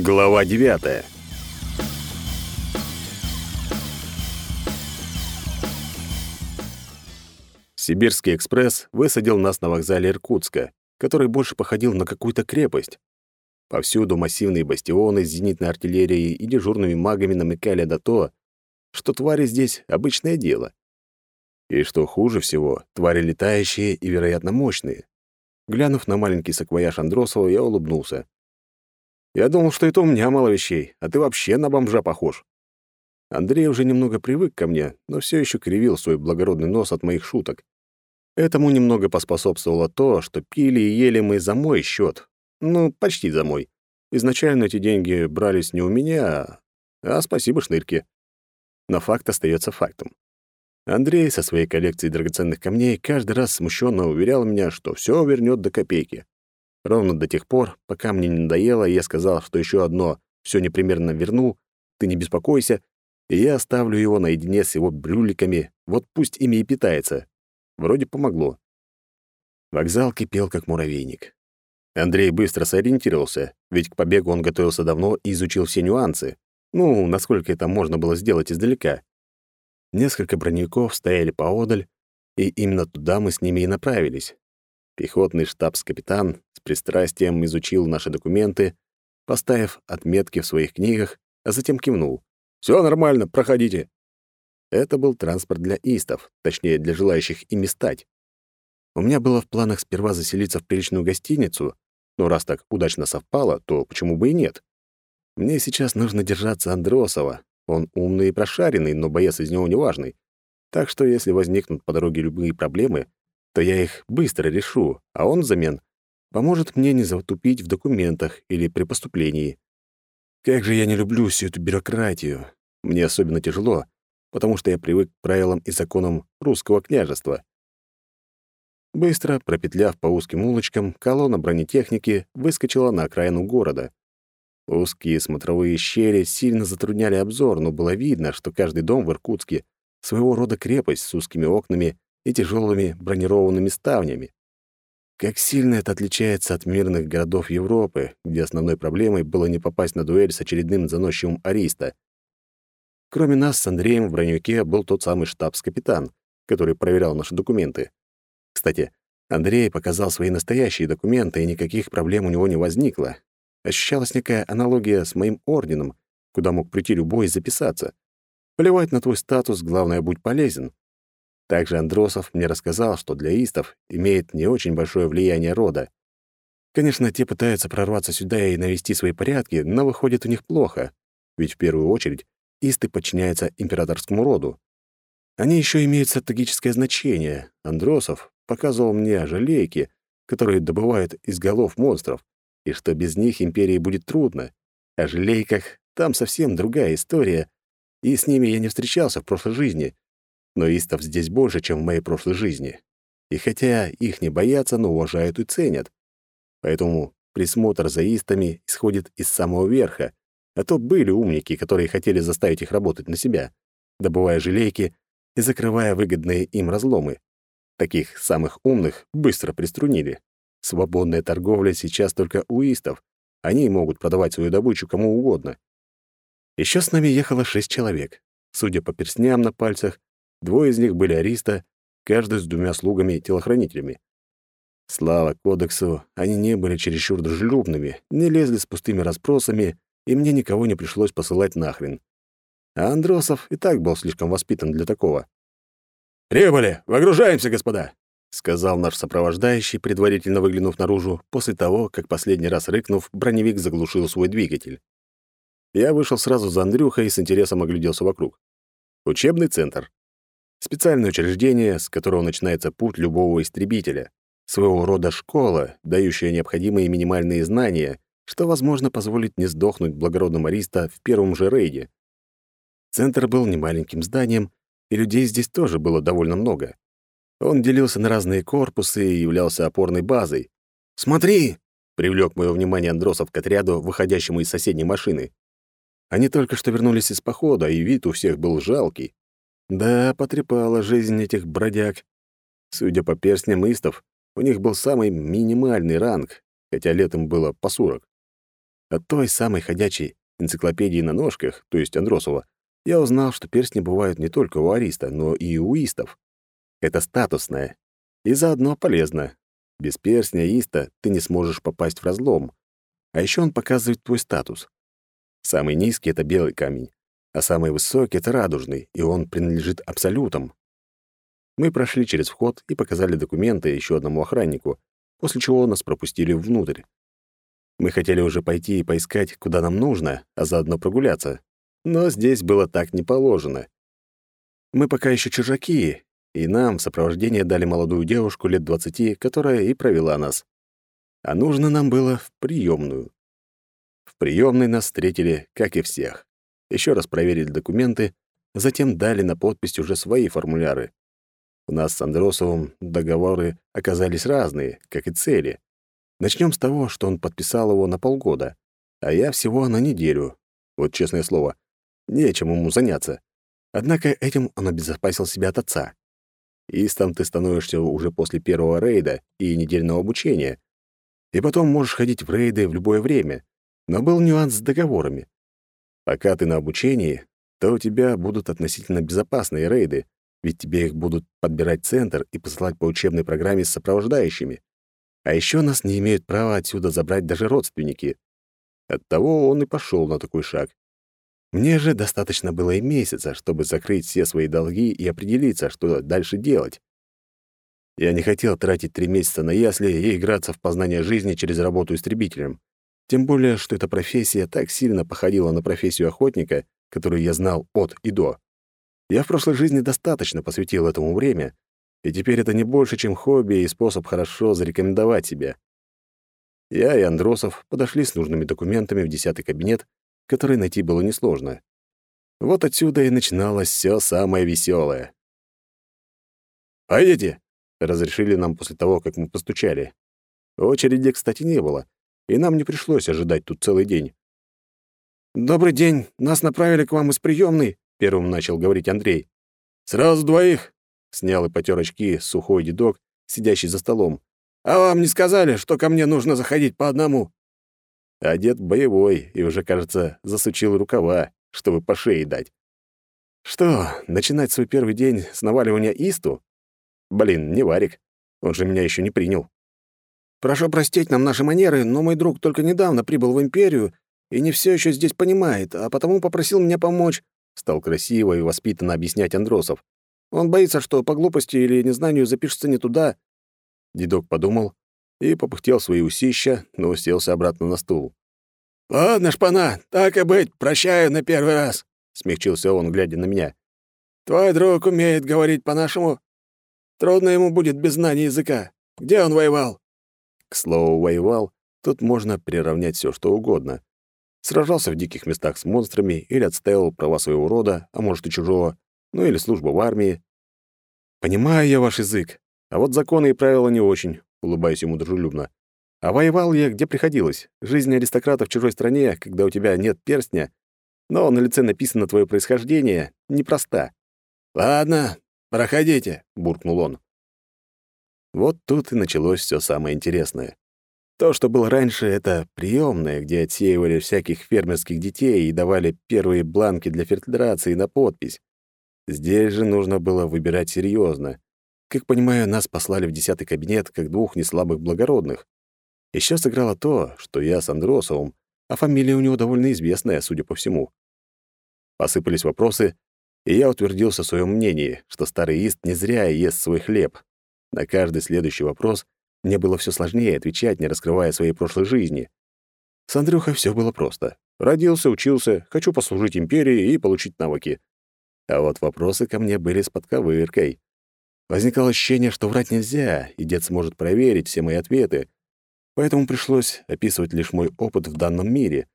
Глава 9. Сибирский экспресс высадил нас на вокзале Иркутска, который больше походил на какую-то крепость. Повсюду массивные бастионы с зенитной артиллерией и дежурными магами намекали на то, что твари здесь — обычное дело. И что хуже всего, твари летающие и, вероятно, мощные. Глянув на маленький саквояж Андросова, я улыбнулся. Я думал, что это у меня мало вещей, а ты вообще на бомжа похож. Андрей уже немного привык ко мне, но все еще кривил свой благородный нос от моих шуток. Этому немного поспособствовало то, что пили и ели мы за мой счет. Ну, почти за мой. Изначально эти деньги брались не у меня, а спасибо шнырке. Но факт остается фактом. Андрей со своей коллекцией драгоценных камней каждый раз смущенно уверял меня, что все вернет до копейки. Ровно до тех пор, пока мне не надоело, и я сказал, что еще одно все непременно верну, ты не беспокойся, и я оставлю его наедине с его брюликами, вот пусть ими и питается. Вроде помогло. Вокзал кипел, как муравейник. Андрей быстро сориентировался, ведь к побегу он готовился давно и изучил все нюансы. Ну, насколько это можно было сделать издалека. Несколько броневиков стояли поодаль, и именно туда мы с ними и направились. Пехотный штабс-капитан с пристрастием изучил наши документы, поставив отметки в своих книгах, а затем кивнул. «Все нормально, проходите». Это был транспорт для истов, точнее, для желающих ими стать. У меня было в планах сперва заселиться в приличную гостиницу, но раз так удачно совпало, то почему бы и нет? Мне сейчас нужно держаться Андросова. Он умный и прошаренный, но боец из него неважный. Так что если возникнут по дороге любые проблемы, то я их быстро решу, а он взамен поможет мне не затупить в документах или при поступлении. Как же я не люблю всю эту бюрократию. Мне особенно тяжело, потому что я привык к правилам и законам русского княжества. Быстро, пропетляв по узким улочкам, колонна бронетехники выскочила на окраину города. Узкие смотровые щели сильно затрудняли обзор, но было видно, что каждый дом в Иркутске — своего рода крепость с узкими окнами и тяжелыми бронированными ставнями. Как сильно это отличается от мирных городов Европы, где основной проблемой было не попасть на дуэль с очередным заносчивым ариста. Кроме нас с Андреем в броневике был тот самый штабс-капитан, который проверял наши документы. Кстати, Андрей показал свои настоящие документы, и никаких проблем у него не возникло. Ощущалась некая аналогия с моим орденом, куда мог прийти любой и записаться. Плевать на твой статус, главное, будь полезен. Также Андросов мне рассказал, что для истов имеет не очень большое влияние рода. Конечно, те пытаются прорваться сюда и навести свои порядки, но выходит у них плохо, ведь в первую очередь исты подчиняются императорскому роду. Они еще имеют стратегическое значение. Андросов показывал мне жалейки, которые добывают из голов монстров, и что без них империи будет трудно. О жалейках там совсем другая история, и с ними я не встречался в прошлой жизни — но истов здесь больше, чем в моей прошлой жизни. И хотя их не боятся, но уважают и ценят. Поэтому присмотр за истами исходит из самого верха, а то были умники, которые хотели заставить их работать на себя, добывая желейки и закрывая выгодные им разломы. Таких самых умных быстро приструнили. Свободная торговля сейчас только у истов. Они могут продавать свою добычу кому угодно. Еще с нами ехало шесть человек. Судя по перстням на пальцах, Двое из них были ариста, каждый с двумя слугами-телохранителями. Слава кодексу, они не были чересчур дружелюбными, не лезли с пустыми расспросами, и мне никого не пришлось посылать нахрен. А Андросов и так был слишком воспитан для такого. «Прибыли! Выгружаемся, господа!» — сказал наш сопровождающий, предварительно выглянув наружу, после того, как последний раз рыкнув, броневик заглушил свой двигатель. Я вышел сразу за Андрюхой и с интересом огляделся вокруг. Учебный центр. Специальное учреждение, с которого начинается путь любого истребителя. Своего рода школа, дающая необходимые минимальные знания, что, возможно, позволит не сдохнуть благородным ариста в первом же рейде. Центр был немаленьким зданием, и людей здесь тоже было довольно много. Он делился на разные корпусы и являлся опорной базой. «Смотри!» — привлек мое внимание Андросов к отряду, выходящему из соседней машины. Они только что вернулись из похода, и вид у всех был жалкий. Да, потрепала жизнь этих бродяг. Судя по перстням истов, у них был самый минимальный ранг, хотя летом было по сорок. От той самой ходячей энциклопедии на ножках, то есть Андросова, я узнал, что перстни бывают не только у ариста, но и у истов. Это статусное. И заодно полезно. Без перстня иста ты не сможешь попасть в разлом. А еще он показывает твой статус. Самый низкий — это белый камень, а самый высокий — это радужный, и он принадлежит абсолютам. Мы прошли через вход и показали документы еще одному охраннику, после чего нас пропустили внутрь. Мы хотели уже пойти и поискать, куда нам нужно, а заодно прогуляться. Но здесь было так не положено. Мы пока еще чужаки, и нам в сопровождение дали молодую девушку лет двадцати, которая и провела нас. А нужно нам было в приемную. В приемной нас встретили, как и всех. Еще раз проверили документы, затем дали на подпись уже свои формуляры. У нас с Андросовым договоры оказались разные, как и цели. Начнем с того, что он подписал его на полгода, а я всего на неделю. Вот честное слово, нечем ему заняться. Однако этим он обезопасил себя от отца. Истом ты становишься уже после первого рейда и недельного обучения. И потом можешь ходить в рейды в любое время. Но был нюанс с договорами. Пока ты на обучении, то у тебя будут относительно безопасные рейды, ведь тебе их будут подбирать центр и посылать по учебной программе с сопровождающими. А еще нас не имеют права отсюда забрать даже родственники. Оттого он и пошел на такой шаг. Мне же достаточно было и месяца, чтобы закрыть все свои долги и определиться, что дальше делать. Я не хотел тратить три месяца на ясли и играться в познание жизни через работу истребителем. Тем более, что эта профессия так сильно походила на профессию охотника, которую я знал от и до. Я в прошлой жизни достаточно посвятил этому время, и теперь это не больше, чем хобби и способ хорошо зарекомендовать себя. Я и Андросов подошли с нужными документами в десятый кабинет, который найти было несложно. Вот отсюда и начиналось все самое веселое. «Пойдите!» — разрешили нам после того, как мы постучали. Очереди, кстати, не было, и нам не пришлось ожидать тут целый день. «Добрый день, нас направили к вам из приемной», — первым начал говорить Андрей. «Сразу двоих?» Снял и потер очки сухой дедок, сидящий за столом. «А вам не сказали, что ко мне нужно заходить по одному?» Одет боевой и уже, кажется, засучил рукава, чтобы по шее дать. Что, начинать свой первый день с наваливания исту? Блин, не варик. Он же меня еще не принял. «Прошу простить нам наши манеры, но мой друг только недавно прибыл в Империю и не все еще здесь понимает, а потому попросил меня помочь», — стал красиво и воспитанно объяснять Андросов. Он боится, что по глупости или незнанию запишется не туда». Дедок подумал и попыхтел свои усища, но уселся обратно на стул. «Ладно, шпана, так и быть, прощаю на первый раз», — смягчился он, глядя на меня. «Твой друг умеет говорить по-нашему. Трудно ему будет без знания языка. Где он воевал?» К слову, воевал, тут можно приравнять все, что угодно. Сражался в диких местах с монстрами или отстаивал права своего рода, а может и чужого, ну или служба в армии. Понимаю я ваш язык, а вот законы и правила не очень, улыбаюсь ему дружелюбно. А воевал я где приходилось. Жизнь аристократа в чужой стране, когда у тебя нет перстня, но на лице написано твое происхождение, непроста. «Ладно, проходите», — буркнул он. Вот тут и началось все самое интересное. То, что было раньше, это приемная, где отсеивали всяких фермерских детей и давали первые бланки для фильтрации на подпись. Здесь же нужно было выбирать серьезно. Как понимаю, нас послали в десятый кабинет как двух неслабых благородных. Еще сыграло то, что я с Андросовым, а фамилия у него довольно известная, судя по всему. Посыпались вопросы, и я утвердился в своем мнении, что старый ист не зря ест свой хлеб. На каждый следующий вопрос мне было все сложнее отвечать, не раскрывая своей прошлой жизни. С Андрюхой все было просто. Родился, учился, хочу послужить империи и получить навыки. А вот вопросы ко мне были с подковыркой. Возникало ощущение, что врать нельзя, и дед сможет проверить все мои ответы. Поэтому пришлось описывать лишь мой опыт в данном мире.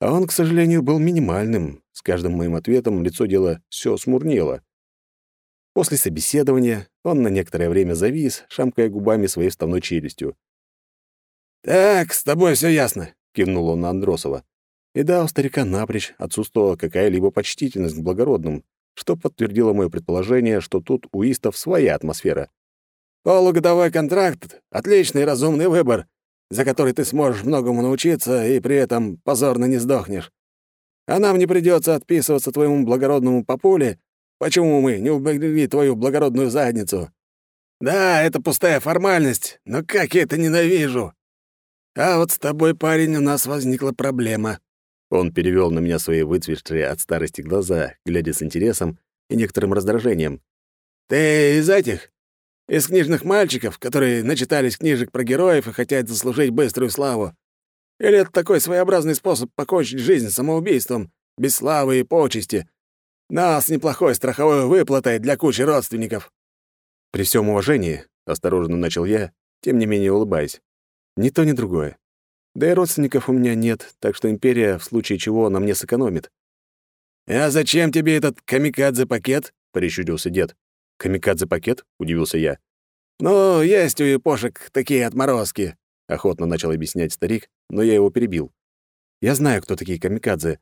А он, к сожалению, был минимальным. С каждым моим ответом лицо дела все смурнело. После собеседования он на некоторое время завис, шамкая губами своей вставной челюстью. «Так, с тобой все ясно», — кивнул он на Андросова. И да, у старика напрочь отсутствовала какая-либо почтительность к благородным, что подтвердило мое предположение, что тут у истов своя атмосфера. «Полугодовой контракт — отличный разумный выбор. за который ты сможешь многому научиться и при этом позорно не сдохнешь. А нам не придется отписываться твоему благородному папуле, почему мы не убегли твою благородную задницу. Да, это пустая формальность, но как я это ненавижу. А вот с тобой, парень, у нас возникла проблема». Он перевел на меня свои выцветшие от старости глаза, глядя с интересом и некоторым раздражением. «Ты из этих? Из книжных мальчиков, которые начитались книжек про героев и хотят заслужить быструю славу? Или это такой своеобразный способ покончить жизнь самоубийством, без славы и почести, но с неплохой страховой выплатой для кучи родственников?» «При всем уважении», — осторожно начал я, тем не менее улыбаясь, ни то, ни другое. Да и родственников у меня нет, так что империя в случае чего на мне сэкономит. «А зачем тебе этот камикадзе-пакет?» — прищурился дед. «Камикадзе-пакет?» — удивился я. «Ну, есть у япошек такие отморозки», — охотно начал объяснять старик, но я его перебил. «Я знаю, кто такие камикадзе.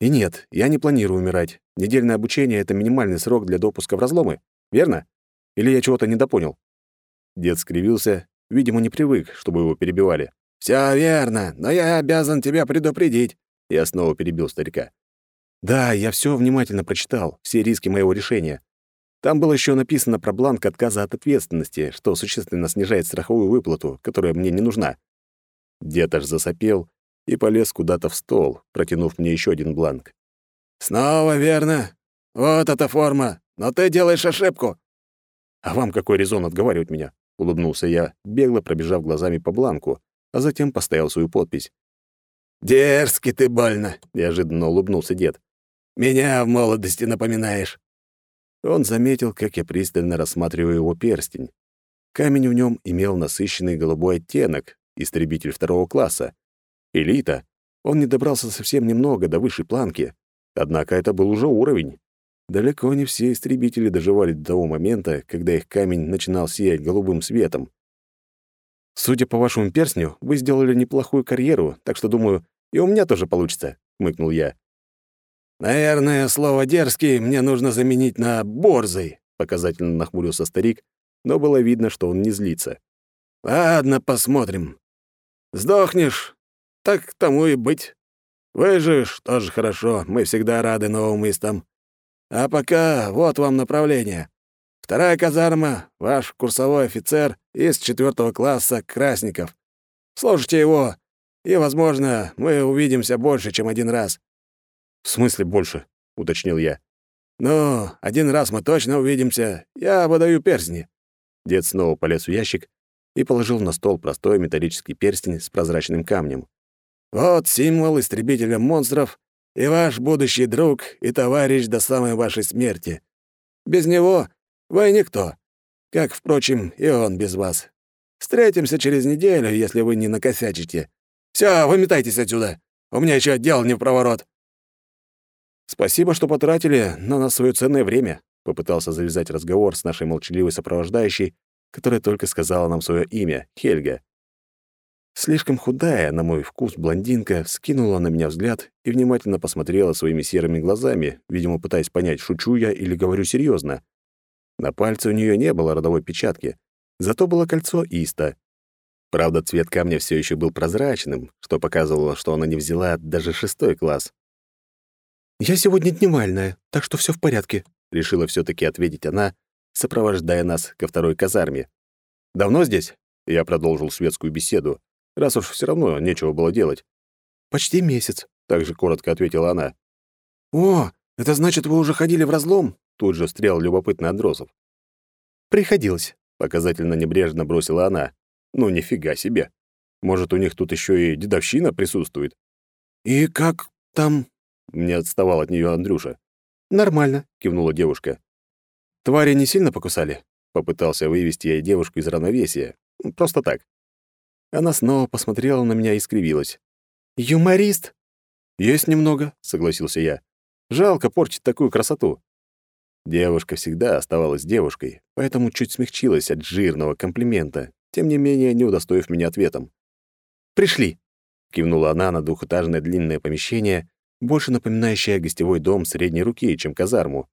И нет, я не планирую умирать. Недельное обучение — это минимальный срок для допуска в разломы, верно? Или я чего-то недопонял?» Дед скривился Видимо, не привык, чтобы его перебивали. «Всё верно, но я обязан тебя предупредить», — я снова перебил старика. «Да, я все внимательно прочитал, все риски моего решения. Там было еще написано про бланк отказа от ответственности, что существенно снижает страховую выплату, которая мне не нужна». Дед аж засопел и полез куда-то в стол, протянув мне еще один бланк. «Снова верно. Вот эта форма. Но ты делаешь ошибку». «А вам какой резон отговаривать меня? — улыбнулся я, бегло пробежав глазами по бланку, а затем поставил свою подпись. «Дерзкий ты больно!» — неожиданно улыбнулся дед. «Меня в молодости напоминаешь». Он заметил, как я пристально рассматриваю его перстень. Камень в нем имел насыщенный голубой оттенок, истребитель второго класса. Элита. Он не добрался совсем немного до высшей планки, однако это был уже уровень. Далеко не все истребители доживали до того момента, когда их камень начинал сиять голубым светом. «Судя по вашему перстню, вы сделали неплохую карьеру, так что, думаю, и у меня тоже получится», — хмыкнул я. «Наверное, слово «дерзкий» мне нужно заменить на «борзый», — показательно нахмурился старик, но было видно, что он не злится. «Ладно, посмотрим. Сдохнешь, так тому и быть. Выживешь — тоже хорошо, мы всегда рады новым истам. А пока вот вам направление. Вторая казарма, ваш курсовой офицер из четвертого класса Красников. Слушайте его, и, возможно, мы увидимся больше, чем один раз». «В смысле больше?» — уточнил я. «Ну, один раз мы точно увидимся. Я выдаю перстни». Дед снова полез в ящик и положил на стол простой металлический перстень с прозрачным камнем. «Вот символ истребителя монстров и ваш будущий друг и товарищ до самой вашей смерти. Без него вы никто, как, впрочем, и он без вас. Встретимся через неделю, если вы не накосячите. Все, выметайтесь отсюда. У меня еще дело не в проворот». «Спасибо, что потратили на нас свое ценное время», — попытался завязать разговор с нашей молчаливой сопровождающей, которая только сказала нам свое имя — Хельга. Слишком худая, на мой вкус, блондинка скинула на меня взгляд и внимательно посмотрела своими серыми глазами, видимо, пытаясь понять, шучу я или говорю серьезно. На пальце у нее не было родовой печатки, зато было кольцо Иста. Правда, цвет камня все еще был прозрачным, что показывало, что она не взяла даже шестой класс. «Я сегодня дневальная, так что все в порядке», — решила все таки ответить она, сопровождая нас ко второй казарме. «Давно здесь?» — я продолжил светскую беседу, раз уж все равно нечего было делать. «Почти месяц», — также коротко ответила она. «О, это значит, вы уже ходили в разлом?» Тут же стрел любопытный Андросов. «Приходилось», — показательно небрежно бросила она. «Ну, нифига себе. Может, у них тут еще и дедовщина присутствует?» «И как там?» — не отставал от нее Андрюша. «Нормально», — кивнула девушка. «Твари не сильно покусали?» — попытался вывести я девушку из равновесия. Просто так. Она снова посмотрела на меня и скривилась. «Юморист?» «Есть немного», — согласился я. «Жалко портить такую красоту». Девушка всегда оставалась девушкой, поэтому чуть смягчилась от жирного комплимента, тем не менее не удостоив меня ответом. «Пришли», — кивнула она на двухэтажное длинное помещение, больше напоминающее гостевой дом средней руки, чем казарму.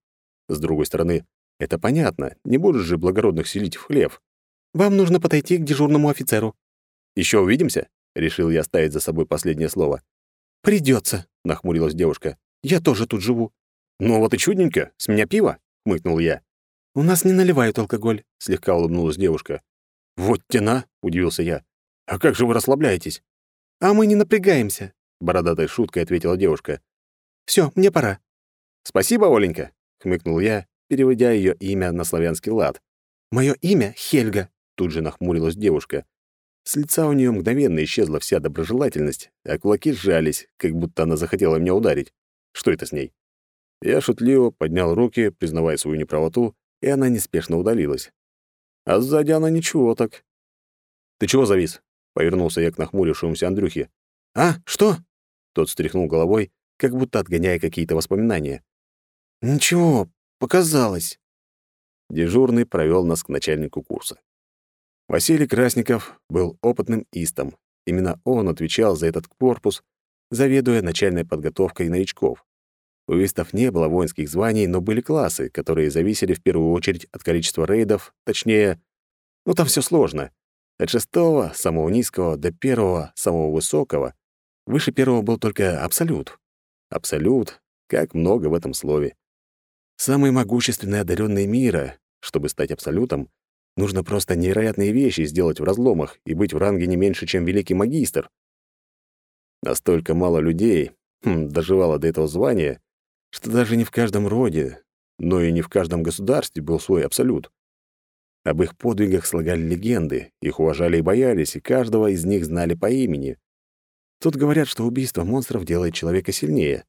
С другой стороны, это понятно, не будешь же благородных селить в хлев. «Вам нужно подойти к дежурному офицеру». Еще увидимся?» — решил я оставить за собой последнее слово. Придется, нахмурилась девушка. «Я тоже тут живу». «Ну вот и чудненько. С меня пиво?» — хмыкнул я. «У нас не наливают алкоголь», — слегка улыбнулась девушка. «Вот тена!» — удивился я. «А как же вы расслабляетесь?» «А мы не напрягаемся», — бородатой шуткой ответила девушка. Все, мне пора». «Спасибо, Оленька», — хмыкнул я, переводя ее имя на славянский лад. Мое имя Хельга», — тут же нахмурилась девушка. С лица у нее мгновенно исчезла вся доброжелательность, а кулаки сжались, как будто она захотела меня ударить. Что это с ней? Я шутливо поднял руки, признавая свою неправоту, и она неспешно удалилась. А сзади она ничего так. «Ты чего завис?» — повернулся я к нахмурившемуся Андрюхе. «А, что?» Тот встряхнул головой, как будто отгоняя какие-то воспоминания. «Ничего, показалось». Дежурный провел нас к начальнику курса. Василий Красников был опытным истом. Именно он отвечал за этот корпус, заведуя начальной подготовкой новичков. У истов не было воинских званий, но были классы, которые зависели в первую очередь от количества рейдов, точнее, ну там все сложно. От шестого, самого низкого, до первого, самого высокого. Выше первого был только абсолют. Абсолют, как много в этом слове. Самый могущественный одаренный мира. Чтобы стать абсолютом, нужно просто невероятные вещи сделать в разломах и быть в ранге не меньше, чем великий магистр. Настолько мало людей хм, доживало до этого звания, что даже не в каждом роде, но и не в каждом государстве был свой абсолют. Об их подвигах слагали легенды, их уважали и боялись, и каждого из них знали по имени. Тут говорят, что убийство монстров делает человека сильнее.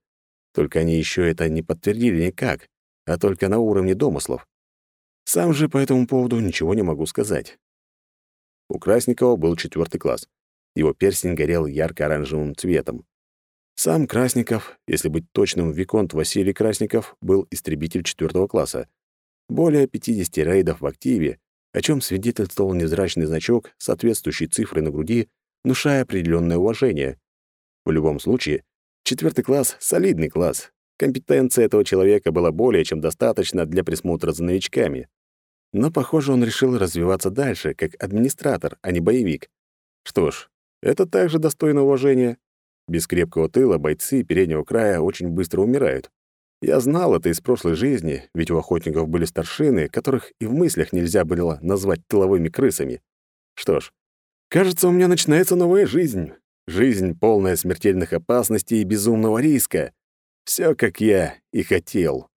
Только они еще это не подтвердили никак, а только на уровне домыслов. Сам же по этому поводу ничего не могу сказать. У Красникова был четвертый класс. Его перстень горел ярко-оранжевым цветом. Сам Красников, если быть точным, Виконт Василий Красников, был истребитель четвертого класса. Более 50 рейдов в активе, о чем свидетельствовал невзрачный значок, соответствующий цифры на груди, внушая определенное уважение. В любом случае, четвертый класс — солидный класс. Компетенция этого человека была более чем достаточно для присмотра за новичками. Но, похоже, он решил развиваться дальше, как администратор, а не боевик. Что ж, это также достойно уважения. Без крепкого тыла бойцы переднего края очень быстро умирают. Я знал это из прошлой жизни, ведь у охотников были старшины, которых и в мыслях нельзя было назвать тыловыми крысами. Что ж, кажется, у меня начинается новая жизнь. Жизнь, полная смертельных опасностей и безумного риска. Все, как я и хотел.